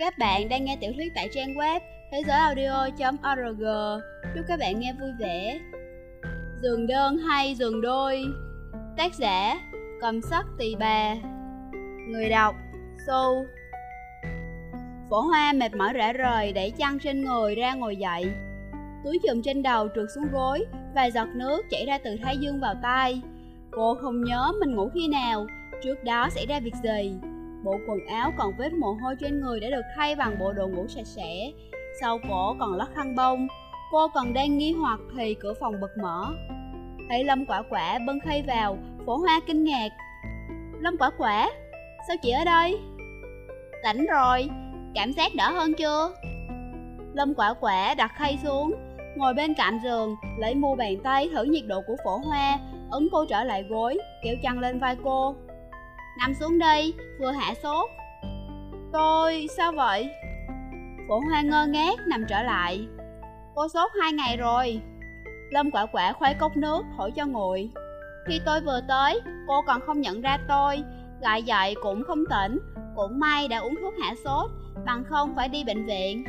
Các bạn đang nghe tiểu thuyết tại trang web thế giới audio.org Chúc các bạn nghe vui vẻ. Giường đơn hay giường đôi. Tác giả, Cầm sắc tỳ bà. Người đọc Su Phổ hoa mệt mỏi rã rời, đẩy chăn trên người ra ngồi dậy. Túi chùm trên đầu trượt xuống gối, Vài giọt nước chảy ra từ thái dương vào tay Cô không nhớ mình ngủ khi nào, Trước đó xảy ra việc gì. Bộ quần áo còn vết mồ hôi trên người đã được thay bằng bộ đồ ngủ sạch sẽ. Sau cổ còn lót khăn bông. Cô còn đang nghi hoặc thì cửa phòng bật mở. Thấy Lâm quả quả bưng khay vào, Phổ hoa kinh ngạc. Lâm quả quả, Sao chị ở đây? Tỉnh rồi, Cảm giác đỡ hơn chưa? Lâm quả quả đặt khay xuống, Ngồi bên cạnh giường, Lấy mu bàn tay thử nhiệt độ của phổ hoa. Ấn cô trở lại gối, Kéo chăn lên vai cô. Nằm xuống đây, vừa hạ sốt. Tôi, sao vậy? Phổ hoa ngơ ngác nằm trở lại. Cô sốt hai ngày rồi. Lâm quả quả khuấy cốc nước, thổi cho nguội. Khi tôi vừa tới, cô còn không nhận ra tôi. Lại dậy cũng không tỉnh Cũng may đã uống thuốc hạ sốt Bằng không phải đi bệnh viện.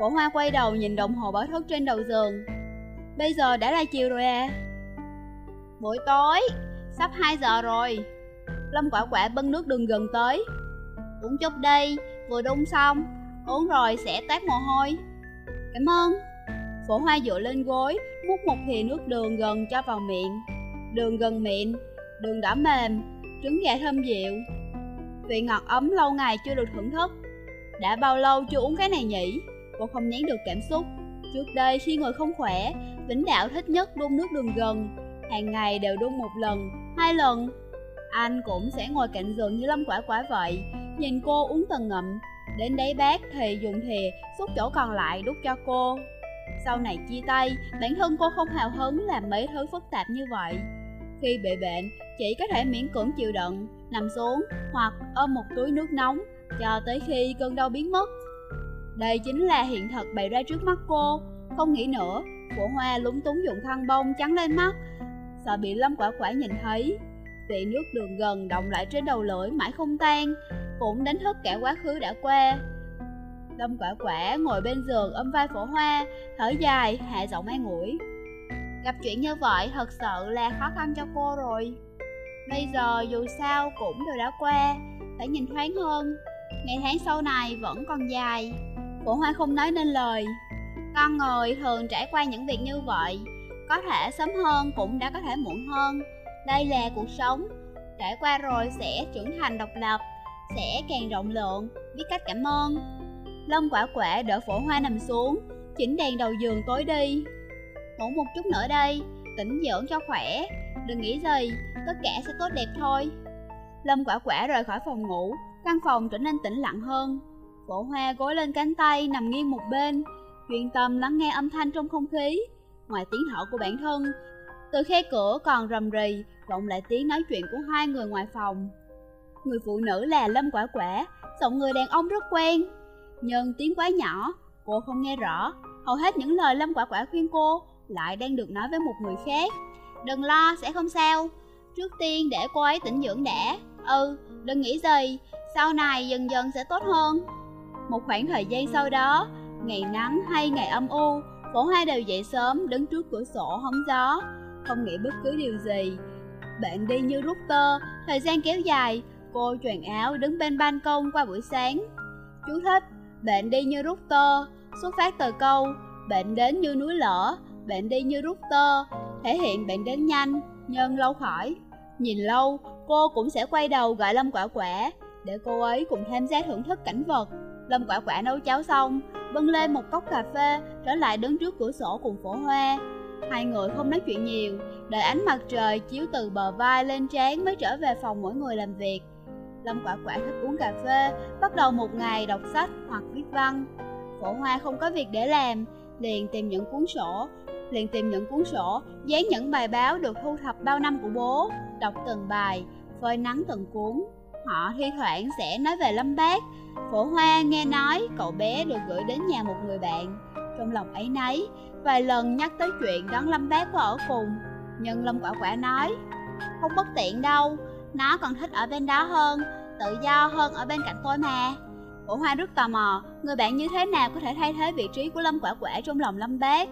Phổ hoa quay đầu nhìn đồng hồ báo thức trên đầu giường. Bây giờ đã là chiều rồi à? Buổi tối, sắp 2 giờ rồi. Lâm quả quả bưng nước đường gần tới. Uống chút đi, vừa đun xong Uống rồi sẽ tát mồ hôi. Cảm ơn. Phổ hoa dựa lên gối Múc một thìa nước đường gần cho vào miệng. Đường gần miệng Đường đỏ mềm Trứng gà thơm dịu. Vị ngọt ấm lâu ngày chưa được thưởng thức. Đã bao lâu chưa uống cái này nhỉ? Cô không nén được cảm xúc. Trước đây khi người không khỏe Vĩnh Đạo thích nhất đun nước đường gần. Hàng ngày đều đun một lần, hai lần anh cũng sẽ ngồi cạnh giường như lâm quả quả vậy. Nhìn cô uống từng ngậm Đến đấy bác thì dùng thìa xúc chỗ còn lại đút cho cô. Sau này chia tay, bản thân cô không hào hứng làm mấy thứ phức tạp như vậy. Khi bị bệnh, chỉ có thể miễn cưỡng chịu đựng, nằm xuống hoặc ôm một túi nước nóng cho tới khi cơn đau biến mất. Đây chính là hiện thực bày ra trước mắt cô. Không nghĩ nữa, của hoa lúng túng dùng khăn bông trắng lên mắt. Sợ bị lâm quả quả nhìn thấy vị nước đường gần động lại trên đầu lưỡi mãi không tan, cũng đánh thức cả quá khứ đã qua. Lâm quả quả ngồi bên giường ôm vai phổ hoa, thở dài, hạ giọng an ủi. Gặp chuyện như vậy thật sự là khó khăn cho cô rồi. Bây giờ dù sao cũng đều đã qua, phải nhìn thoáng hơn. Ngày tháng sau này vẫn còn dài. Phổ hoa không nói nên lời. Con người thường trải qua những việc như vậy, có thể sớm hơn cũng đã có thể muộn hơn đây là cuộc sống. Trải qua rồi sẽ trưởng thành độc lập Sẽ càng rộng lượng. Biết cách cảm ơn. Lâm quả quả đỡ phổ hoa nằm xuống Chỉnh đèn đầu giường tối đi. Ngủ một chút nữa đây Tỉnh dưỡng cho khỏe. Đừng nghĩ gì Tất cả sẽ tốt đẹp thôi. Lâm quả quả rời khỏi phòng ngủ Căn phòng trở nên tĩnh lặng hơn. Phổ hoa gối lên cánh tay nằm nghiêng một bên Chuyên tâm lắng nghe âm thanh trong không khí. Ngoài tiếng thở của bản thân từ khe cửa còn rầm rì, vọng lại tiếng nói chuyện của hai người ngoài phòng. Người phụ nữ là Lâm Quả Quả, giọng người đàn ông rất quen. Nhưng tiếng quá nhỏ, cô không nghe rõ. Hầu hết những lời Lâm Quả Quả khuyên cô lại đang được nói với một người khác. Đừng lo, sẽ không sao. Trước tiên để cô ấy tỉnh dưỡng đã. Ừ, đừng nghĩ gì, sau này dần dần sẽ tốt hơn. Một khoảng thời gian sau đó, ngày nắng hay ngày âm u, phổ hai đều dậy sớm đứng trước cửa sổ hóng gió không nghĩ bất cứ điều gì. Bạn đi như rút tơ, thời gian kéo dài, cô choàng áo đứng bên ban công qua buổi sáng. Chú thích, bạn đi như rút tơ, xuất phát từ câu, bạn đến như núi lở, bạn đi như rút tơ, thể hiện bạn đến nhanh, nhân lâu khỏi. Nhìn lâu, cô cũng sẽ quay đầu gọi Lâm Quả Quả, để cô ấy cùng tham gia thưởng thức cảnh vật. Lâm Quả Quả nấu cháo xong, bưng lên một cốc cà phê, trở lại đứng trước cửa sổ cùng phổ hoa. Hai người không nói chuyện nhiều, đợi ánh mặt trời chiếu từ bờ vai lên trán mới trở về phòng mỗi người làm việc. Lâm quả quả thích uống cà phê, bắt đầu một ngày đọc sách hoặc viết văn. Phổ hoa không có việc để làm, liền tìm những cuốn sổ, liền tìm những cuốn sổ, dán những bài báo được thu thập bao năm của bố, đọc từng bài, phơi nắng từng cuốn. Họ thi thoảng sẽ nói về Lâm Bác. Phổ Hoa nghe nói cậu bé được gửi đến nhà một người bạn. Trong lòng ấy nấy, Vài lần nhắc tới chuyện đón Lâm Bác có ở cùng Nhưng Lâm Quả Quả nói Không bất tiện đâu Nó còn thích ở bên đó hơn Tự do hơn ở bên cạnh tôi mà Cổ Hoa rất tò mò, người bạn như thế nào có thể thay thế vị trí của Lâm Quả Quả trong lòng Lâm Bác?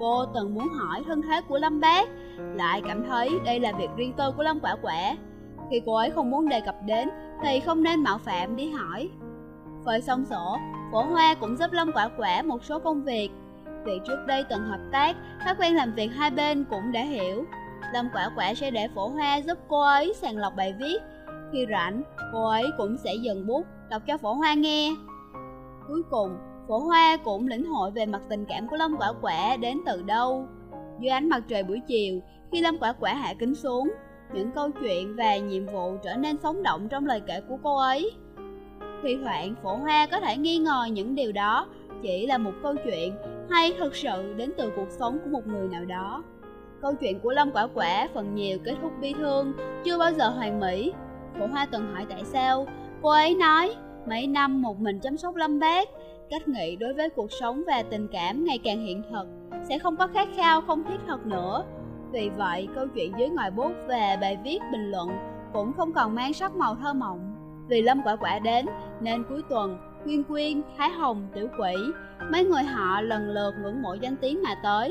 Cô từng muốn hỏi thân thế của Lâm Bác, lại cảm thấy đây là việc riêng tư của Lâm Quả Quả. Khi cô ấy không muốn đề cập đến, thì không nên mạo phạm đi hỏi. Phơi xong sổ, Phổ Hoa cũng giúp Lâm Quả Quả một số công việc. Vì trước đây từng hợp tác, thói quen làm việc hai bên cũng đã hiểu. Lâm Quả Quả sẽ để Phổ Hoa giúp cô ấy sàng lọc bài viết. Khi rảnh, cô ấy cũng sẽ dừng bút, đọc cho Phổ Hoa nghe. Cuối cùng, Phổ Hoa cũng lĩnh hội về mặt tình cảm của Lâm Quả Quả đến từ đâu. Dưới ánh mặt trời buổi chiều, khi Lâm Quả Quả hạ kính xuống, những câu chuyện và nhiệm vụ trở nên sống động trong lời kể của cô ấy. Thi hoạn Phổ Hoa có thể nghi ngờ những điều đó chỉ là một câu chuyện hay thực sự đến từ cuộc sống của một người nào đó. Câu chuyện của Lâm Quả Quả phần nhiều kết thúc bi thương, chưa bao giờ hoàn mỹ. Phổ Hoa từng hỏi tại sao, cô ấy nói mấy năm một mình chăm sóc Lâm Bác, cách nghĩ đối với cuộc sống và tình cảm ngày càng hiện thực, sẽ không có khát khao không thiết thực nữa. Vì vậy, câu chuyện dưới ngòi bút và bài viết bình luận cũng không còn mang sắc màu thơ mộng. Vì Lâm Quả Quả đến, nên cuối tuần, Quyên Quyên, Thái Hồng, Tiểu Quỷ, mấy người họ lần lượt ngưỡng mộ danh tiếng mà tới.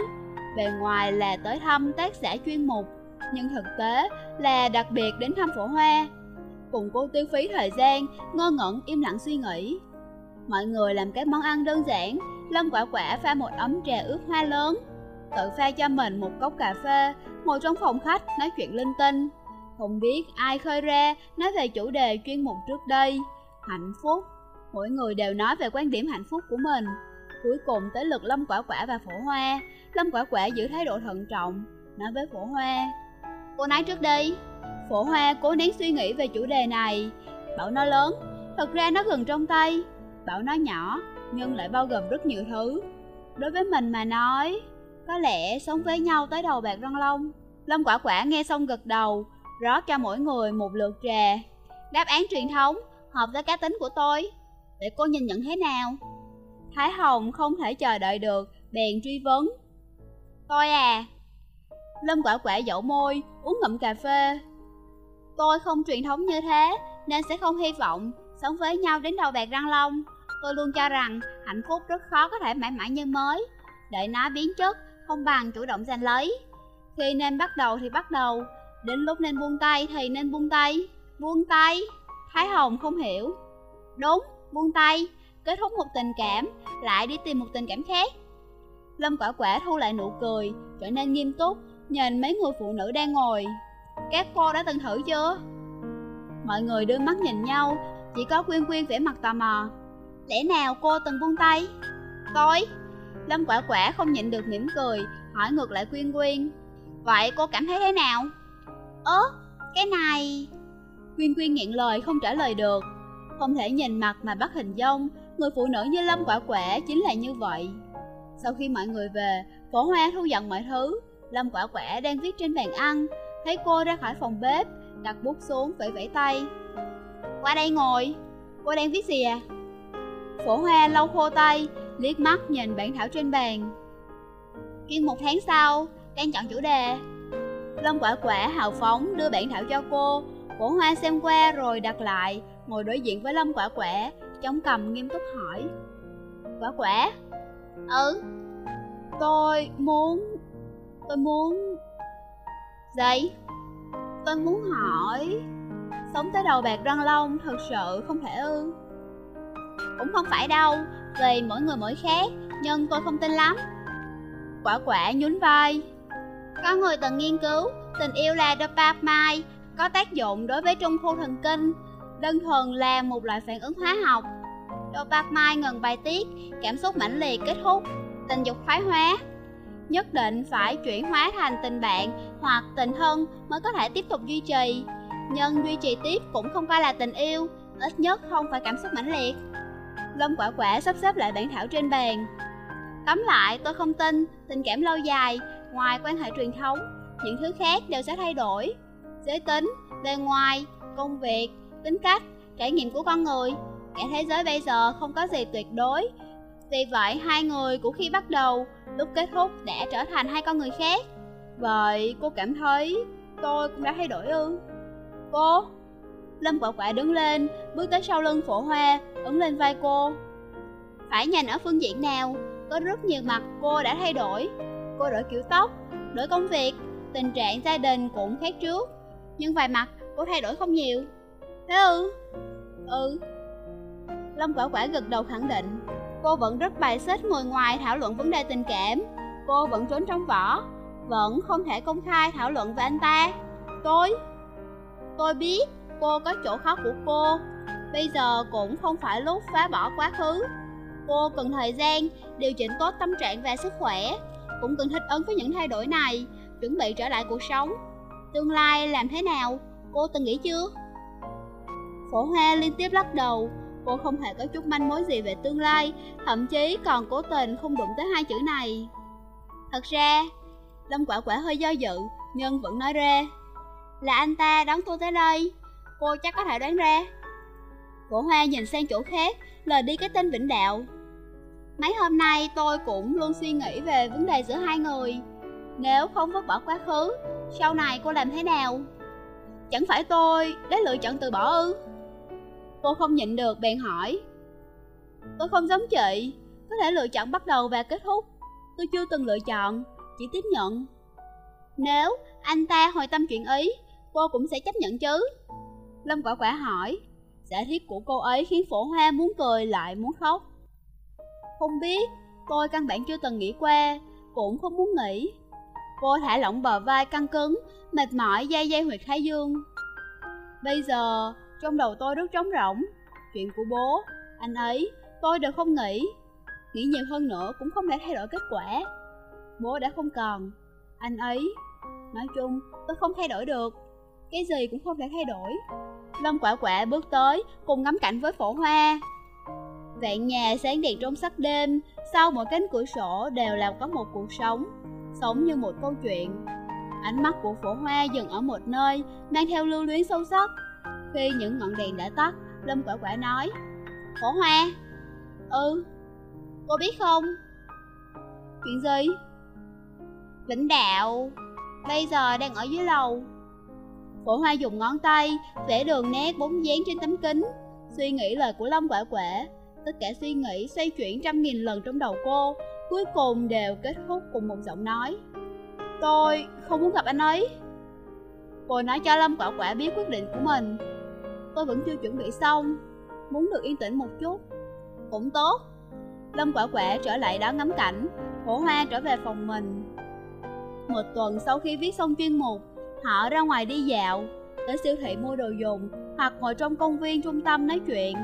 Bề ngoài là tới thăm tác giả chuyên mục, nhưng thực tế là đặc biệt đến thăm phổ hoa. Cùng cô tiêu phí thời gian, ngơ ngẩn im lặng suy nghĩ. Mọi người làm các món ăn đơn giản, Lâm Quả Quả pha một ấm trà ướp hoa lớn, tự pha cho mình một cốc cà phê, ngồi trong phòng khách nói chuyện linh tinh. Không biết ai khơi ra nói về chủ đề chuyên mục trước đây, hạnh phúc. Mỗi người đều nói về quan điểm hạnh phúc của mình. Cuối cùng tới lượt Lâm Quả Quả và Phổ Hoa. Lâm Quả Quả giữ thái độ thận trọng, nói với Phổ Hoa. Cô nói trước đi. Phổ Hoa cố nén suy nghĩ về chủ đề này. Bảo nó lớn, thật ra nó gần trong tay. Bảo nó nhỏ, nhưng lại bao gồm rất nhiều thứ. Đối với mình mà nói, có lẽ sống với nhau tới đầu bạc răng long. Lâm Quả Quả nghe xong gật đầu, rót cho mỗi người một lượt trà. Đáp án truyền thống, hợp với cá tính của tôi. Để cô nhìn nhận thế nào? Thái Hồng không thể chờ đợi được, bèn truy vấn. Tôi à? Lâm quả quả dẫu môi, uống ngậm cà phê. Tôi không truyền thống như thế, nên sẽ không hy vọng sống với nhau đến đầu bạc răng long. Tôi luôn cho rằng hạnh phúc rất khó có thể mãi mãi như mới. Đợi nó biến chất, không bằng chủ động giành lấy. Khi nên bắt đầu thì bắt đầu, đến lúc nên buông tay thì nên buông tay. Buông tay? Thái Hồng không hiểu. Đúng, buông tay, kết thúc một tình cảm, lại đi tìm một tình cảm khác. Lâm quả quả thu lại nụ cười, trở nên nghiêm túc, nhìn mấy người phụ nữ đang ngồi. Các cô đã từng thử chưa? Mọi người đưa mắt nhìn nhau, chỉ có Quyên Quyên vẻ mặt tò mò. Lẽ nào cô từng buông tay? Tôi? Lâm quả quả không nhịn được mỉm cười, hỏi ngược lại Quyên Quyên. Vậy cô cảm thấy thế nào? Ớ, cái này... Quyên Quyên nghẹn lời không trả lời được. Không thể nhìn mặt mà bắt hình dung, người phụ nữ như Lâm quả quả chính là như vậy. Sau khi mọi người về, phổ hoa thu dọn mọi thứ. Lâm quả quả đang viết trên bàn ăn, thấy cô ra khỏi phòng bếp, đặt bút xuống vẫy vẫy tay. Qua đây ngồi, cô đang viết gì à? Phổ hoa lau khô tay, liếc mắt nhìn bản thảo trên bàn. Kiên một tháng sau, đang chọn chủ đề. Lâm quả quả hào phóng đưa bản thảo cho cô, cổ hoa xem qua rồi đặt lại, ngồi đối diện với Lâm quả quả, chống cầm nghiêm túc hỏi. Quả quả? Ừ. Tôi muốn... Tôi muốn... Gì? Tôi muốn hỏi... Sống tới đầu bạc răng long thật sự không thể ư Cũng không phải đâu Vì mỗi người mỗi khác Nhưng tôi không tin lắm Quả quả nhún vai có người từng nghiên cứu Tình yêu là dopamine, Có tác dụng đối với trung khu thần kinh, Đơn thuần là một loại phản ứng hóa học. Dopamine ngừng bài tiết, Cảm xúc mãnh liệt kết thúc, Tình dục phái hóa. Nhất định phải chuyển hóa thành tình bạn hoặc tình thân mới có thể tiếp tục duy trì. Nhưng duy trì tiếp cũng không coi là tình yêu, Ít nhất không phải cảm xúc mãnh liệt. Lâm quả quả sắp xếp lại bản thảo trên bàn. Tóm lại, tôi không tin Tình cảm lâu dài Ngoài quan hệ truyền thống Những thứ khác đều sẽ thay đổi Giới tính, bề ngoài, công việc, tính cách, trải nghiệm của con người Cả thế giới bây giờ không có gì tuyệt đối Vì vậy hai người của khi bắt đầu Lúc kết thúc đã trở thành hai con người khác Vậy cô cảm thấy tôi cũng đã thay đổi ư? Cô? Lâm quả quả đứng lên, bước tới sau lưng phổ hoa, ấn lên vai cô. Phải nhìn ở phương diện nào, có rất nhiều mặt cô đã thay đổi. Cô đổi kiểu tóc, đổi công việc, tình trạng gia đình cũng khác trước. Nhưng vài mặt cô thay đổi không nhiều. Thế ư? Ừ. Lâm quả quả gật đầu khẳng định. Cô vẫn rất bài xích ngồi ngoài thảo luận vấn đề tình cảm. Cô vẫn trốn trong vỏ, vẫn không thể công khai thảo luận với anh ta. Tôi, tôi biết cô có chỗ khó của cô, bây giờ cũng không phải lúc phá bỏ quá khứ. Cô cần thời gian điều chỉnh tốt tâm trạng và sức khỏe, cũng cần thích ứng với những thay đổi này, chuẩn bị trở lại cuộc sống. Tương lai làm thế nào, cô từng nghĩ chưa? Phổ Hoa liên tiếp lắc đầu, cô không hề có chút manh mối gì về tương lai, thậm chí còn cố tình không đụng tới hai chữ này. Thật ra, Lâm Quả Quả hơi do dự, nhưng vẫn nói ra. Là anh ta đón tôi tới đây, cô chắc có thể đoán ra. Phổ hoa nhìn sang chỗ khác, lời đi cái tên Vĩnh Đạo. Mấy hôm nay tôi cũng luôn suy nghĩ về vấn đề giữa hai người. Nếu không vứt bỏ quá khứ, sau này cô làm thế nào? Chẳng phải tôi đã lựa chọn từ bỏ ư? Cô không nhịn được bèn hỏi. Tôi không giống chị, có thể lựa chọn bắt đầu và kết thúc. Tôi chưa từng lựa chọn, chỉ tiếp nhận. Nếu anh ta hồi tâm chuyện ý, cô cũng sẽ chấp nhận chứ. Lâm quả quả hỏi, giả thiết của cô ấy khiến phổ hoa muốn cười lại muốn khóc. Không biết, tôi căn bản chưa từng nghĩ qua, cũng không muốn nghĩ. Cô thả lỏng bờ vai căng cứng, mệt mỏi dây dây huyệt thái dương. Bây giờ, trong đầu tôi rất trống rỗng. Chuyện của bố, anh ấy, tôi đều không nghĩ. Nghĩ nhiều hơn nữa cũng không thể thay đổi kết quả. Bố đã không còn, anh ấy. Nói chung, tôi không thay đổi được. Cái gì cũng không thể thay đổi. Lâm quả quả bước tới, cùng ngắm cảnh với phổ hoa. Vạn nhà sáng đèn trong sắc đêm, sau mỗi cánh cửa sổ đều là có một cuộc sống, sống như một câu chuyện. Ánh mắt của phổ hoa dừng ở một nơi, mang theo lưu luyến sâu sắc. Khi những ngọn đèn đã tắt, Lâm quả quả nói, Phổ hoa, ừ, cô biết không? Chuyện gì? Vĩnh đạo, bây giờ đang ở dưới lầu. Phổ hoa dùng ngón tay, vẽ đường nét bóng dáng trên tấm kính, suy nghĩ lời của Lâm quả quả, Tất cả suy nghĩ xoay chuyển trăm nghìn lần trong đầu cô, Cuối cùng đều kết thúc cùng một giọng nói. Tôi không muốn gặp anh ấy. Cô nói cho Lâm Quả Quả biết quyết định của mình. Tôi vẫn chưa chuẩn bị xong, Muốn được yên tĩnh một chút. Cũng tốt. Lâm Quả Quả trở lại đó ngắm cảnh Cổ Hoa trở về phòng mình. Một tuần sau khi viết xong chuyên mục, Họ ra ngoài đi dạo Tới siêu thị mua đồ dùng Hoặc ngồi trong công viên trung tâm nói chuyện.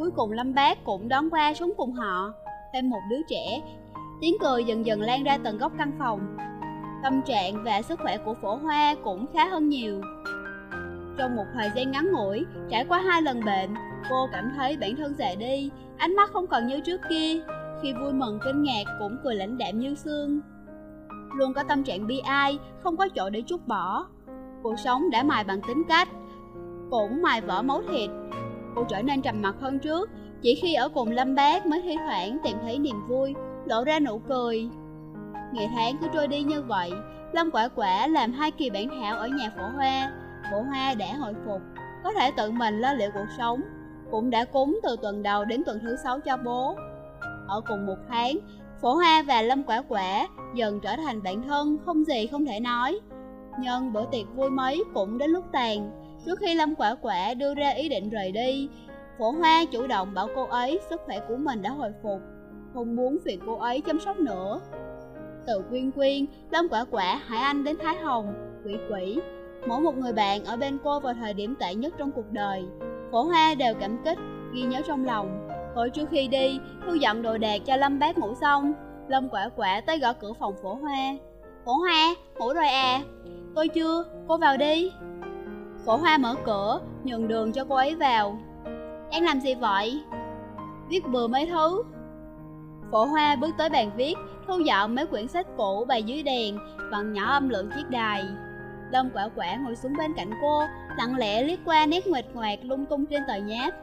Cuối cùng Lâm Bác cũng đón qua xuống cùng họ. Thêm một đứa trẻ. Tiếng cười dần dần lan ra tầng góc căn phòng. Tâm trạng và sức khỏe của phổ hoa cũng khá hơn nhiều. Trong một thời gian ngắn ngủi, trải qua hai lần bệnh Cô cảm thấy bản thân già đi, ánh mắt không còn như trước kia. Khi vui mừng kinh ngạc cũng cười lãnh đạm như xương. Luôn có tâm trạng bi ai, không có chỗ để chút bỏ. Cuộc sống đã mài bằng tính cách Cũng mài vỡ máu thịt. Cô trở nên trầm mặc hơn trước. Chỉ khi ở cùng Lâm Bác mới thi thoảng tìm thấy niềm vui, Lộ ra nụ cười. Ngày tháng cứ trôi đi như vậy, Lâm quả quả làm hai kỳ bản thảo ở nhà phổ hoa. Phổ hoa đã hồi phục, Có thể tự mình lo liệu cuộc sống, Cũng đã cúng từ tuần đầu đến tuần thứ sáu cho bố. Ở cùng một tháng, Phổ hoa và Lâm quả quả dần trở thành bạn thân, không gì không thể nói. Nhưng bữa tiệc vui mấy cũng đến lúc tàn. Trước khi Lâm Quả Quả đưa ra ý định rời đi, Phổ Hoa chủ động bảo cô ấy sức khỏe của mình đã hồi phục, không muốn phiền cô ấy chăm sóc nữa. Từ Quyên Quyên, Lâm Quả Quả, Hải Anh đến Thái Hồng, Quỷ Quỷ, mỗi một người bạn ở bên cô vào thời điểm tệ nhất trong cuộc đời. Phổ Hoa đều cảm kích, ghi nhớ trong lòng. Hồi trước khi đi, thu dọn đồ đạc cho Lâm bác ngủ xong, Lâm Quả Quả tới gõ cửa phòng Phổ Hoa. Phổ Hoa, ngủ rồi à? Tôi chưa, cô vào đi. Phổ hoa mở cửa, nhường đường cho cô ấy vào Em làm gì vậy? Viết bừa mấy thứ Phổ hoa bước tới bàn viết, thu dọn mấy quyển sách cũ bày dưới đèn, vặn nhỏ âm lượng chiếc đài. Lâm quả quả ngồi xuống bên cạnh cô, lặng lẽ liếc qua nét nguệt ngoạc lung tung trên tờ nháp.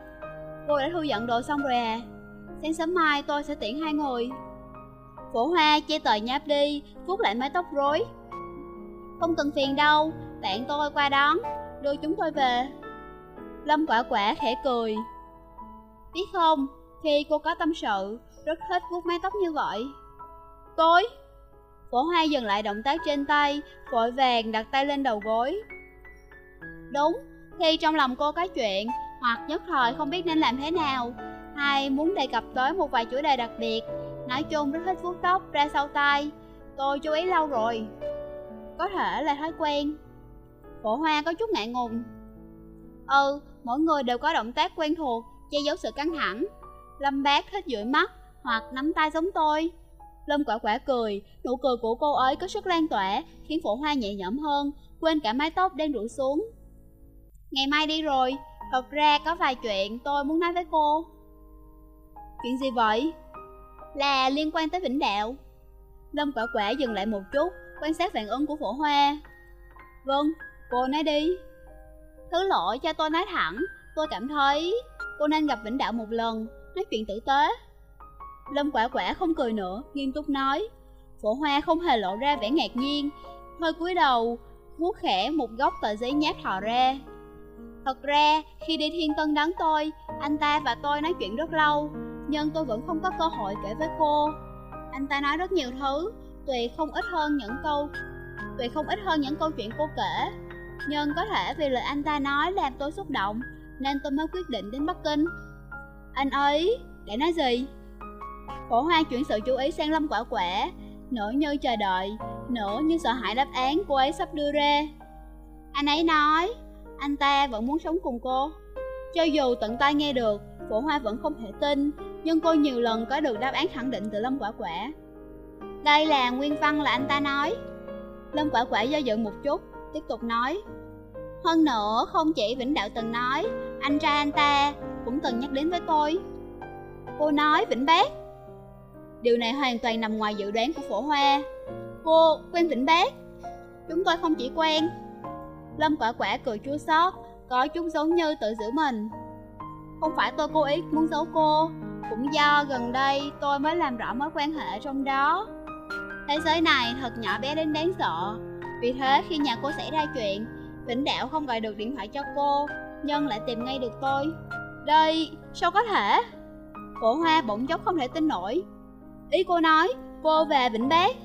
Cô đã thu dọn đồ xong rồi à? Sáng sớm mai tôi sẽ tiễn hai người. Phổ hoa che tờ nháp đi, vuốt lại mái tóc rối. Không cần phiền đâu, bạn tôi qua đón đưa chúng tôi về. Lâm quả quả khẽ cười. Biết không, khi cô có tâm sự, rất thích vuốt mái tóc như vậy. Tôi? Phổ hoa dừng lại động tác trên tay, vội vàng đặt tay lên đầu gối. Đúng, khi trong lòng cô có chuyện, hoặc nhất thời không biết nên làm thế nào Hay muốn đề cập tới một vài chủ đề đặc biệt Nói chung rất thích vuốt tóc ra sau tay. Tôi chú ý lâu rồi. Có thể là thói quen. Phổ hoa có chút ngại ngùng. Ừ, mỗi người đều có động tác quen thuộc Che giấu sự căng thẳng. Lâm bác thích dụi mắt Hoặc nắm tay giống tôi. Lâm quả quả cười Nụ cười của cô ấy có sức lan tỏa Khiến phổ hoa nhẹ nhõm hơn Quên cả mái tóc đang rủ xuống. Ngày mai đi rồi Thật ra có vài chuyện tôi muốn nói với cô. Chuyện gì vậy? Là liên quan tới Vĩnh Đạo. Lâm quả quả dừng lại một chút Quan sát phản ứng của phổ hoa. Vâng, cô nói đi Thứ lỗi cho tôi nói thẳng Tôi cảm thấy cô nên gặp Vĩnh Đạo một lần Nói chuyện tử tế Lâm quả quả không cười nữa, nghiêm túc nói Phổ hoa không hề lộ ra vẻ ngạc nhiên Hơi cúi đầu, vuốt khẽ một góc tờ giấy nháp thò ra Thật ra, khi đi Thiên Tân đón tôi, anh ta và tôi nói chuyện rất lâu, nhưng tôi vẫn không có cơ hội kể với cô. Anh ta nói rất nhiều thứ, tuy không ít hơn những câu tuy không ít hơn những câu chuyện cô kể. Nhưng có thể vì lời anh ta nói làm tôi xúc động, nên tôi mới quyết định đến Bắc Kinh. Anh ấy, để nói gì? cổ hoa chuyển sự chú ý sang Lâm Quả Quả, nửa như chờ đợi, nửa như sợ hãi đáp án cô ấy sắp đưa ra. Anh ấy nói, anh ta vẫn muốn sống cùng cô. Cho dù tận tay nghe được, cổ hoa vẫn không thể tin, nhưng cô nhiều lần có được đáp án khẳng định từ Lâm Quả Quả. Đây là nguyên văn là anh ta nói. Lâm Quả Quả do dự một chút, tiếp tục nói. Hơn nữa, không chỉ Vĩnh Đạo từng nói, anh trai anh ta cũng từng nhắc đến với tôi. Cô nói Vĩnh Bác. Điều này hoàn toàn nằm ngoài dự đoán của phổ hoa. Cô quen Vĩnh Bác. Chúng tôi không chỉ quen, Lâm quả quả cười chua xót, có chút giống như tự giữ mình. Không phải tôi cố ý muốn giấu cô, cũng do gần đây tôi mới làm rõ mối quan hệ trong đó. Thế giới này thật nhỏ bé đến đáng sợ, vì thế khi nhà cô xảy ra chuyện, Vĩnh Đạo không gọi được điện thoại cho cô, nhân lại tìm ngay được tôi. Đây, sao có thể? Cổ hoa bỗng chốc không thể tin nổi. Ý cô nói, cô về Vĩnh Bác.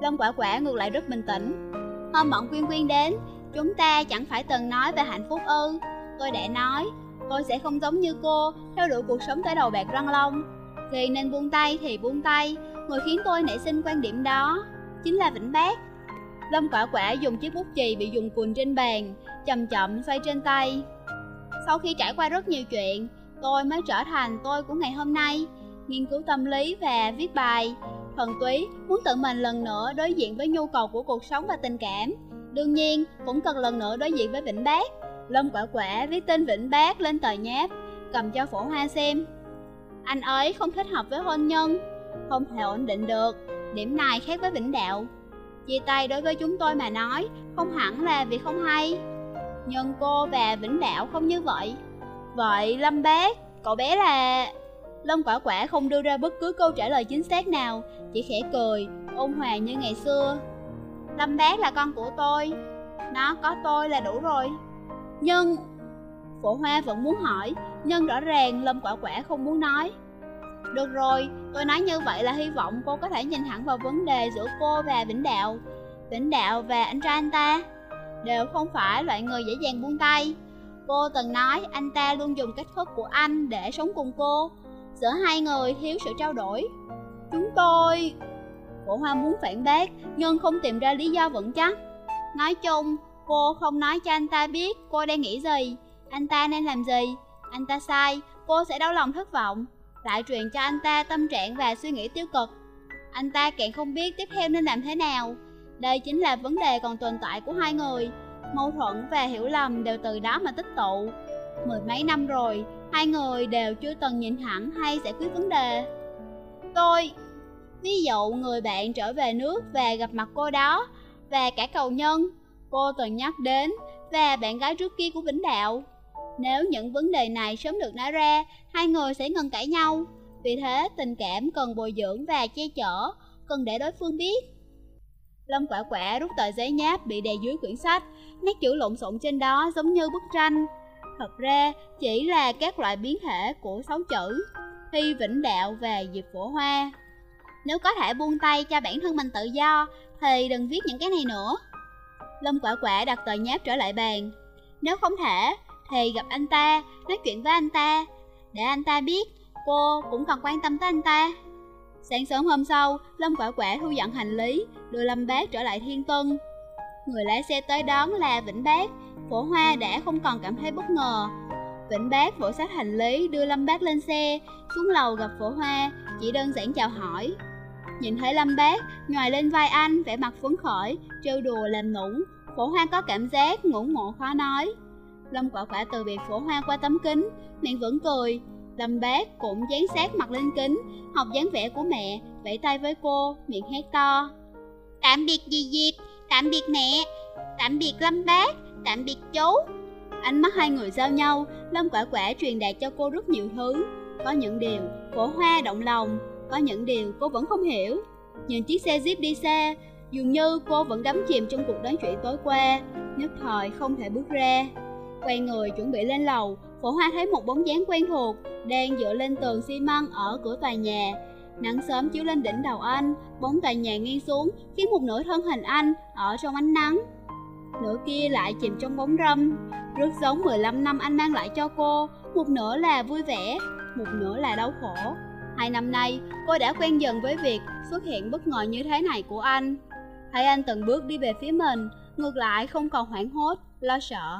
Lâm quả quả ngược lại rất bình tĩnh. Hôm bọn Quyên Quyên đến, Chúng ta chẳng phải từng nói về hạnh phúc ư Tôi đã nói Tôi sẽ không giống như cô Theo đuổi cuộc sống tới đầu bạc răng long Thì nên buông tay thì buông tay Người khiến tôi nảy sinh quan điểm đó Chính là Vĩnh Bác Lâm quả quả dùng chiếc bút chì bị dùng cùn trên bàn Chậm chậm xoay trên tay Sau khi trải qua rất nhiều chuyện Tôi mới trở thành tôi của ngày hôm nay Nghiên cứu tâm lý và viết bài Thần túy muốn tự mình lần nữa đối diện với nhu cầu của cuộc sống và tình cảm Đương nhiên, cũng cần lần nữa đối diện với Vĩnh Bác. Lâm quả quả viết tên Vĩnh Bác lên tờ nháp, cầm cho phổ hoa xem. Anh ấy không thích hợp với hôn nhân, không thể ổn định được, điểm này khác với Vĩnh Đạo. Chia tay đối với chúng tôi mà nói, không hẳn là vì không hay. Nhưng cô và Vĩnh Đạo không như vậy. Vậy Lâm Bác, cậu bé là... Lâm quả quả không đưa ra bất cứ câu trả lời chính xác nào, chỉ khẽ cười, ôn hòa như ngày xưa. Lâm bác là con của tôi Nó có tôi là đủ rồi Nhưng Phổ Hoa vẫn muốn hỏi Nhưng rõ ràng Lâm Quả Quả không muốn nói được rồi, tôi nói như vậy là hy vọng cô có thể nhìn thẳng vào vấn đề giữa cô và Vĩnh Đạo. Vĩnh Đạo và anh trai anh ta Đều không phải loại người dễ dàng buông tay. Cô từng nói anh ta luôn dùng cách thức của anh để sống cùng cô. Giữa hai người thiếu sự trao đổi. Chúng tôi Cổ hoa muốn phản bác, nhưng không tìm ra lý do vững chắc. Nói chung, cô không nói cho anh ta biết cô đang nghĩ gì, anh ta nên làm gì. Anh ta sai, cô sẽ đau lòng thất vọng, lại truyền cho anh ta tâm trạng và suy nghĩ tiêu cực. Anh ta càng không biết tiếp theo nên làm thế nào. Đây chính là vấn đề còn tồn tại của hai người. Mâu thuẫn và hiểu lầm đều từ đó mà tích tụ. Mười mấy năm rồi, hai người đều chưa từng nhìn thẳng hay giải quyết vấn đề. Tôi, Ví dụ người bạn trở về nước và gặp mặt cô đó Và cả cầu nhân Cô từng nhắc đến Và bạn gái trước kia của Vĩnh Đạo nếu những vấn đề này sớm được nói ra, Hai người sẽ ngừng cãi nhau. Vì thế, tình cảm cần bồi dưỡng và che chở, Cần để đối phương biết. Lâm quả quả rút tờ giấy nháp bị đè dưới quyển sách, Nét chữ lộn xộn trên đó giống như bức tranh. Thật ra, chỉ là các loại biến thể của sáu chữ Thi Vĩnh Đạo và Diệp Phổ Hoa. Nếu có thể buông tay cho bản thân mình tự do, Thì đừng viết những cái này nữa. Lâm quả quả đặt tờ nháp trở lại bàn. Nếu không thể thì gặp anh ta, nói chuyện với anh ta. Để anh ta biết cô cũng còn quan tâm tới anh ta. Sáng sớm hôm sau, Lâm quả quả thu dọn hành lý Đưa Lâm Bác trở lại Thiên Tân. Người lái xe tới đón là Vĩnh Bác. Phổ Hoa đã không còn cảm thấy bất ngờ. Vĩnh Bác vỗ sách hành lý đưa Lâm Bác lên xe Xuống lầu gặp Phổ Hoa Chỉ đơn giản chào hỏi. Nhìn thấy Lâm Bác ngoài lên vai anh vẻ mặt phấn khởi Trêu đùa làm nũng. Phổ Hoa có cảm giác ngưỡng mộ khó nói. Lâm quả quả từ biệt Phổ Hoa qua tấm kính. Miệng vẫn cười. Lâm Bác cũng dán sát mặt lên kính, Học dáng vẻ của mẹ, Vẫy tay với cô, Miệng hét to. Tạm biệt dì Diệp, Tạm biệt mẹ, Tạm biệt Lâm Bác, Tạm biệt chú. Ánh mắt hai người giao nhau, Lâm quả quả truyền đạt cho cô rất nhiều thứ. Có những điều Phổ Hoa động lòng, Có những điều cô vẫn không hiểu. Nhìn chiếc xe Jeep đi xa, Dường như cô vẫn đắm chìm trong cuộc đoán chuyện tối qua, Nhất thời không thể bước ra. Quay người chuẩn bị lên lầu Phổ Hoa thấy một bóng dáng quen thuộc Đang dựa lên tường xi măng ở cửa tòa nhà. Nắng sớm chiếu lên đỉnh đầu anh Bóng tòa nhà nghiêng xuống Khiến một nửa thân hình anh ở trong ánh nắng. Nửa kia lại chìm trong bóng râm. Rất giống 15 năm anh mang lại cho cô Một nửa là vui vẻ Một nửa là đau khổ. Hai năm nay cô đã quen dần với việc xuất hiện bất ngờ như thế này của anh. Thấy anh từng bước đi về phía mình Ngược lại không còn hoảng hốt, lo sợ.